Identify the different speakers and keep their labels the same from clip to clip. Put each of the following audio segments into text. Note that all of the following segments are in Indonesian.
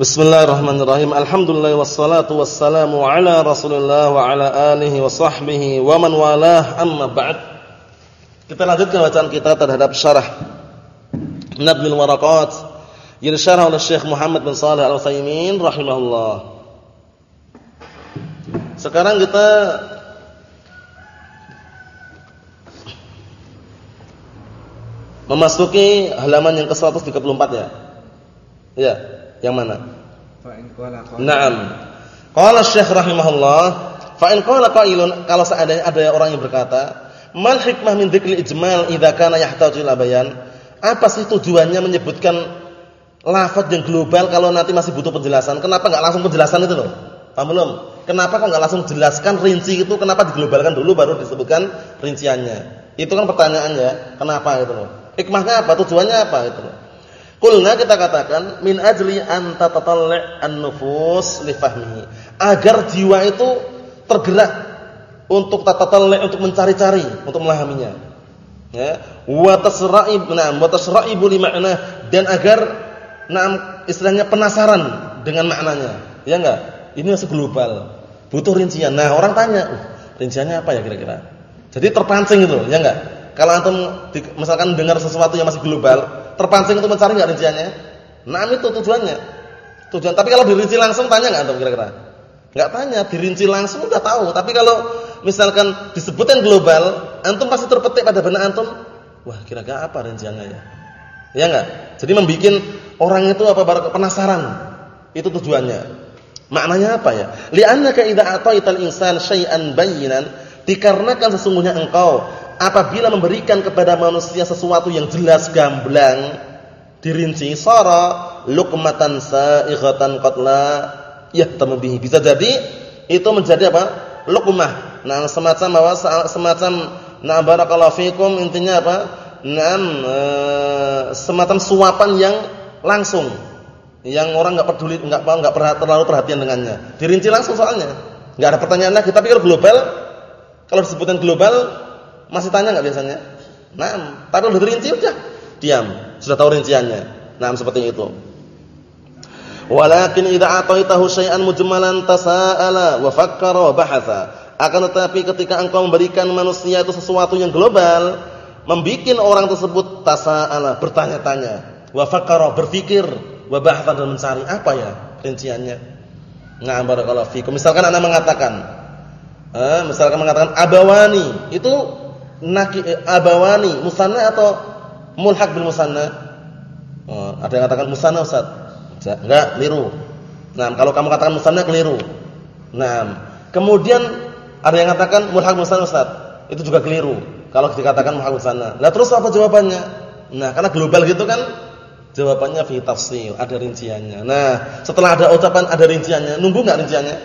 Speaker 1: Bismillahirrahmanirrahim. Alhamdulillah wassalatu wassalamu ala Rasulillah wa ala alihi wa sahbihi wa man walah amma ba'd. Kita lanjutkan bacaan kita terhadap syarah Nadmil Waraqat yang disyarah oleh Syekh Muhammad bin Shalih Al-Utsaimin rahimahullah. Sekarang kita memasuki halaman yang ke-134 ya. Ya. Yang mana? Naam. Qala Syekh rahimahullah, fa in qala qailun kalau seandainya ada orang yang berkata, "Mal hikmah min dzikril ijmal idza kana yahtaju ila bayan?" Apa sih tujuannya menyebutkan lafaz yang global kalau nanti masih butuh penjelasan? Kenapa enggak langsung penjelasan itu loh? Paham belum? Kenapa kok enggak langsung jelaskan rinci itu? Kenapa diglobalkan dulu baru disebutkan rinciannya? Itu kan pertanyaannya. Kenapa itu loh? Hikmahnya apa? Tujuannya apa itu loh? Kulna kita katakan min ajli an tatatalli' an-nufus li fahmihi. Agar jiwa itu tergerak untuk tatatalli' untuk mencari-cari, untuk memahaminya. Ya, wa tasra'ib, na'am, wa tasra'ibu li ma'na dan agar na'am istilahnya penasaran dengan maknanya. Ya enggak? Ini masih global. Butuh rincian. Nah, orang tanya, uh, rinciannya apa ya kira-kira? Jadi terpancing itu, ya enggak? Kalau antum misalkan dengar sesuatu yang masih global, terpancing untuk mencari enggak rinciannya? Nah, itu tujuannya. Tujuan. Tapi kalau dirinci langsung tanya enggak antum kira-kira? Enggak tanya, dirinci langsung udah tahu. Tapi kalau misalkan disebutkan global, antum pasti terpetik pada benak antum, wah kira-kira apa rinciannya ya? Ya enggak? Jadi membuat orang itu apa penasaran. Itu tujuannya. Maknanya apa ya? Li'annaka idza ataital insan syai'an bayyinan, dikarenakan sesungguhnya engkau apabila memberikan kepada manusia sesuatu yang jelas gamblang dirinci sara luqmatan sa'ighatan qatla yahtamu bihi. Bisa jadi itu menjadi apa? Luqmah nah semacam bahwa semacam na barakallahu fikum intinya apa? Nah semacam suapan yang langsung yang orang enggak peduli enggak enggak terlalu perhatian dengannya. Dirinci langsung soalnya. Enggak ada pertanyaan lagi tapi kalau global kalau disebutkan global masih tanya nggak biasanya? Nah, tapi udah rinci udah diam, sudah tahu rinciannya. Nah, seperti itu. Walakin idza ataitahu syai'an mujmalan tasa'ala wa fakkara wa bahatha. Akan tetapi ketika engkau memberikan manusia itu sesuatu yang global, membikin orang tersebut tasa'ala, bertanya-tanya, wa fakkara, berpikir, wa dan mencari apa ya rinciannya. Nah, barakallahu fikum. Misalkan Anda mengatakan, eh, misalkan mengatakan abawani, itu naki eh, abawani musanna atau mulhaq bil musanna? Oh, ada yang katakan musanna Ustaz. Enggak, keliru. Nah, kalau kamu katakan musanna keliru. Nah, kemudian ada yang katakan mulhaq musanna Ustaz. Itu juga keliru. Kalau dikatakan mulhaq musanna. Nah, terus apa jawabannya? Nah, karena global gitu kan jawabannya fi tafsil, ada rinciannya. Nah, setelah ada ucapan ada rinciannya, nunggu enggak rinciannya?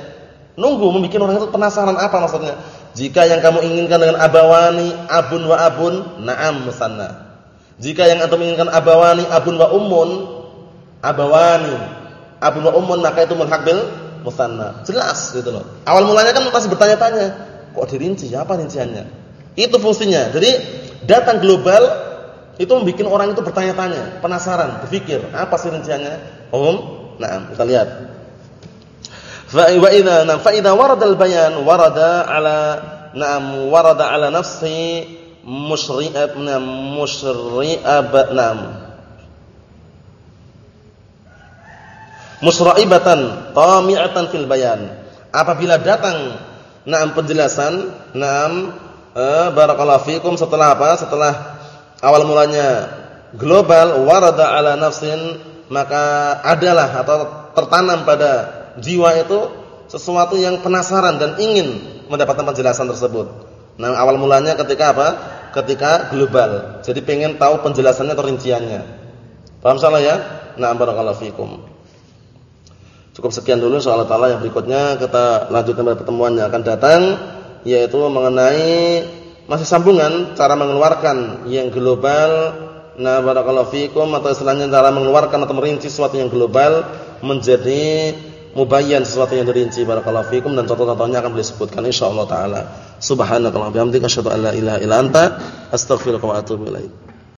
Speaker 1: Nunggu membuat orang itu penasaran apa maksudnya. Jika yang kamu inginkan dengan abawani, abun wa abun, na'am musanna. Jika yang antum inginkan abawani, abun wa ummun, abawani, abun wa ummun, maka itu mulhaq bil musanna. Jelas gitu loh. Awal mulanya kan masih bertanya-tanya, kok dirinci? Apa rinciannya? Itu fungsinya. Jadi datang global itu membuat orang itu bertanya-tanya, penasaran, berpikir, apa sih rinciannya? Umum? Nah, kita lihat. Fa wa idza nam fa idza warada al-bayan warada ala na'am warada ala nafsi musyri'ab nam musyri'ab nam musra'ibatan tami'atan fil bayan. Apabila datang na'am penjelasan na'am eh, barakallahu fikum setelah apa? Setelah awal mulanya global warada ala nafsin maka adalah atau tertanam pada jiwa itu sesuatu yang penasaran dan ingin mendapatkan penjelasan tersebut. Nah, awal mulanya ketika apa? Ketika global. Jadi pengen tahu penjelasannya atau rinciannya. Paham salah ya? Nah, barakallahu fikum. Cukup sekian dulu soal taala yang berikutnya kita lanjutkan pada pertemuan yang akan datang yaitu mengenai masih sambungan cara mengeluarkan yang global nah barakallahu fikum atau istilahnya cara mengeluarkan atau merinci sesuatu yang global menjadi mubayyan sesuatu yang dirinci. Barakallahu fikum. Dan contoh-contohnya akan beliau sebutkan insyaallah taala. Subhanakallahumma bihamdika asyhadu an la ilaha illa anta astaghfiruka wa atubu ilaik